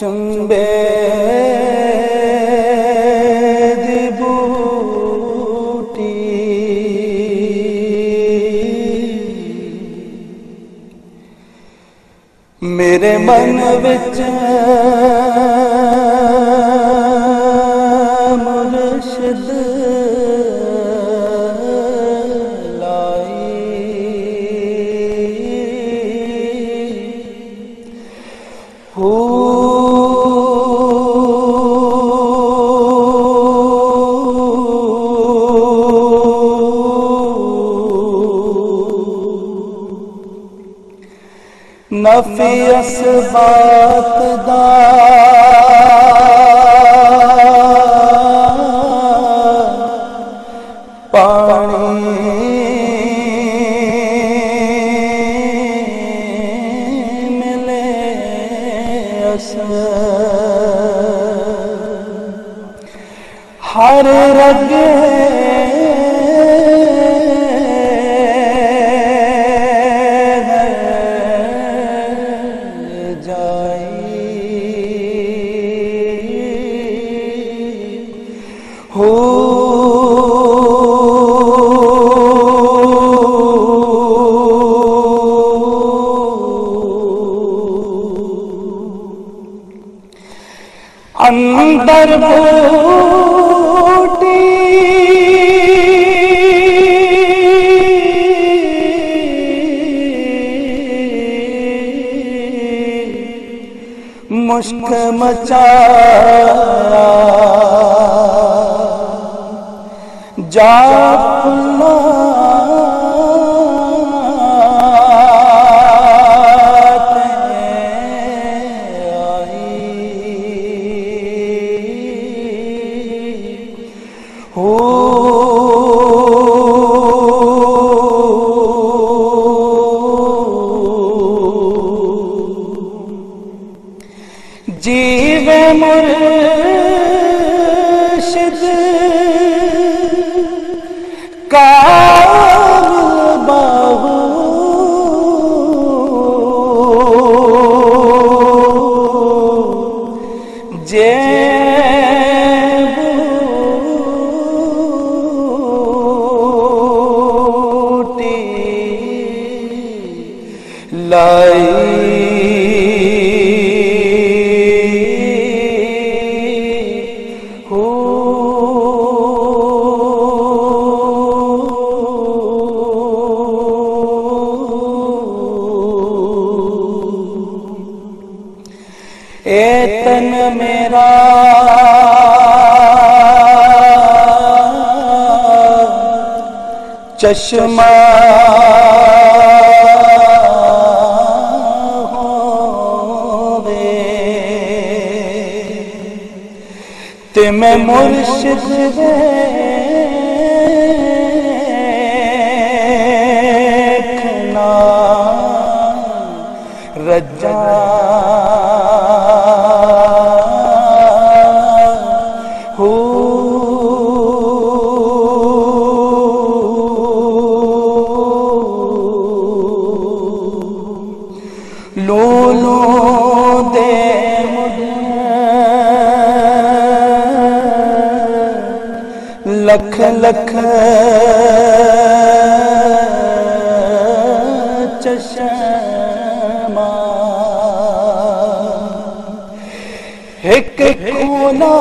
چمبے دی بوٹی میرے من بچ نفی اسبات دا۔ پانی ملے اس۔ ہر رگے اندر بوٹی۔ مشک مچا۔ جا ও জীব মুর্শিদ কা اے تن میرا۔ چشمہ۔ تم مرشد دیکھنا رجا لکھ لکھ چشمہ ایک کونا